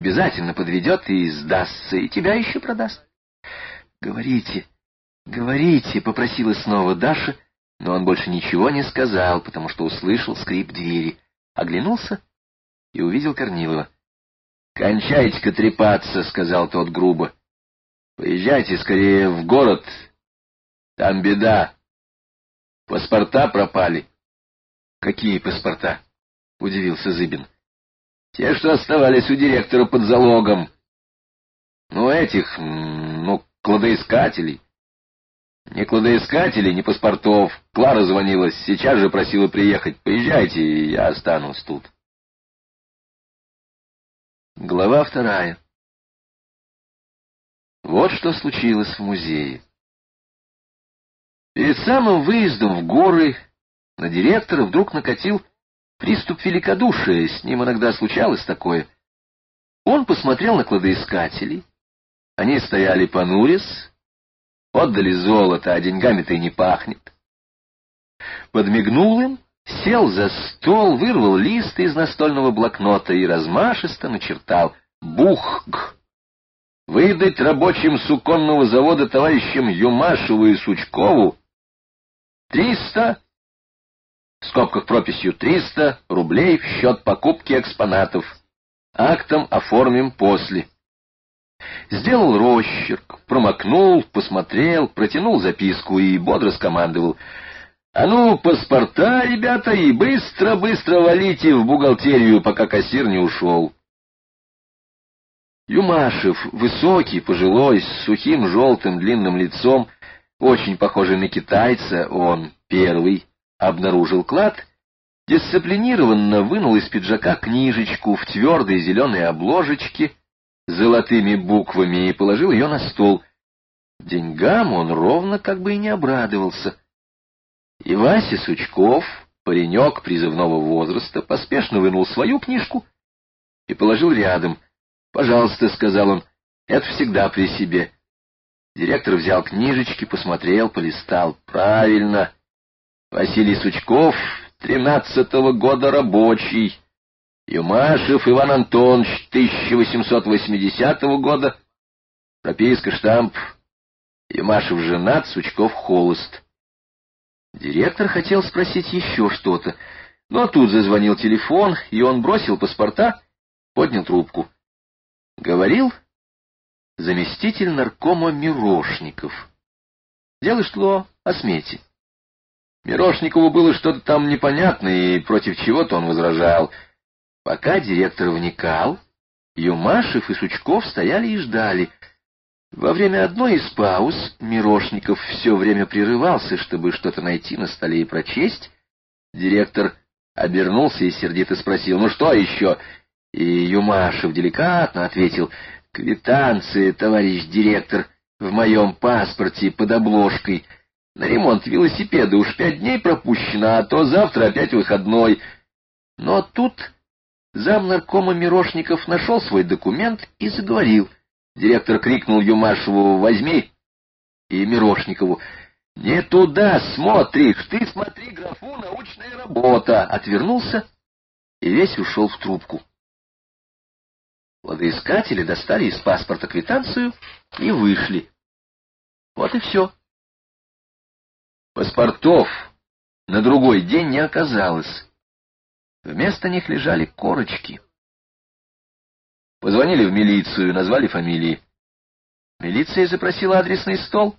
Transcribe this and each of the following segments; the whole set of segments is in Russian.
Обязательно подведет и сдастся, и тебя еще продаст. — Говорите, говорите, — попросила снова Даша, но он больше ничего не сказал, потому что услышал скрип двери, оглянулся и увидел Корнилова. — Кончайте-ка трепаться, — сказал тот грубо. — Поезжайте скорее в город, там беда. Паспорта пропали. — Какие паспорта? — удивился Зыбин. — Те, что оставались у директора под залогом. Ну, этих, ну, кладоискателей. Ни кладоискателей, ни паспортов. Клара звонила, сейчас же просила приехать. Поезжайте, я останусь тут. Глава вторая. Вот что случилось в музее. Перед самым выездом в горы на директора вдруг накатил приступ великодушия, с ним иногда случалось такое. Он посмотрел на кладоискателей. Они стояли понурясь, отдали золото, а деньгами-то и не пахнет. Подмигнул им, сел за стол, вырвал лист из настольного блокнота и размашисто начертал «Бухг». Выдать рабочим суконного завода товарищам Юмашеву и Сучкову триста в скобках прописью 300 рублей в счет покупки экспонатов. Актом оформим после. Сделал росчерк, промокнул, посмотрел, протянул записку и бодро скомандовал. «А ну, паспорта, ребята, и быстро-быстро валите в бухгалтерию, пока кассир не ушел». Юмашев, высокий, пожилой, с сухим желтым длинным лицом, очень похожий на китайца, он первый, обнаружил клад, дисциплинированно вынул из пиджака книжечку в твердой зеленой обложечке с золотыми буквами и положил ее на стол. Деньгам он ровно как бы и не обрадовался. И Вася Сучков, паренек призывного возраста, поспешно вынул свою книжку и положил рядом. «Пожалуйста», — сказал он, — «это всегда при себе». Директор взял книжечки, посмотрел, полистал. «Правильно». Василий Сучков, тринадцатого года рабочий. Юмашев Иван Антонович, 1880 года. Прописка, штамп. Юмашев женат, Сучков холост. Директор хотел спросить еще что-то, но тут зазвонил телефон, и он бросил паспорта, поднял трубку. Говорил заместитель наркома Мирошников. Дело шло о смете. Мирошникову было что-то там непонятное, и против чего-то он возражал. Пока директор вникал, Юмашев и Сучков стояли и ждали. Во время одной из пауз Мирошников все время прерывался, чтобы что-то найти на столе и прочесть. Директор обернулся и сердито спросил, «Ну что еще?» И Юмашев деликатно ответил, «Квитанция, товарищ директор, в моем паспорте под обложкой». На ремонт велосипеда уж пять дней пропущено, а то завтра опять выходной. Но тут зам наркома Мирошников нашел свой документ и заговорил. Директор крикнул Юмашеву «Возьми!» и Мирошникову «Не туда смотришь, ты смотри графу научная работа!» Отвернулся и весь ушел в трубку. Водоискатели достали из паспорта квитанцию и вышли. Вот и все. Паспортов на другой день не оказалось. Вместо них лежали корочки. Позвонили в милицию, назвали фамилии. Милиция запросила адресный стол.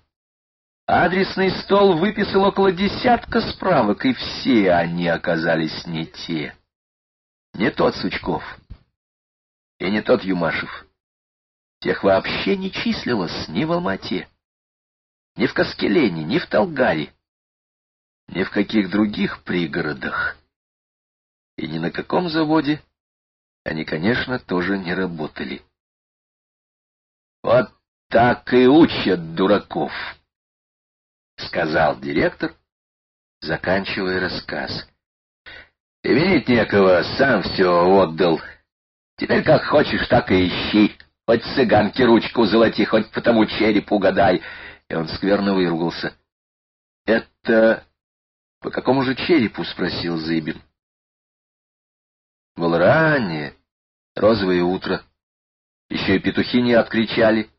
Адресный стол выписал около десятка справок, и все они оказались не те. Не тот Сучков и не тот Юмашев. Тех вообще не числилось ни в Алмате, ни в Каскелене, ни в Талгаре ни в каких других пригородах. И ни на каком заводе они, конечно, тоже не работали. «Вот так и учат дураков», — сказал директор, заканчивая рассказ. «И винить некого, сам все отдал. Теперь как хочешь, так и ищи. Хоть цыганке ручку золоти, хоть по тому черепу гадай». И он скверно выругался. «Это — По какому же черепу? — спросил Зыбин. Было раннее, розовое утро. Еще и петухи не откричали.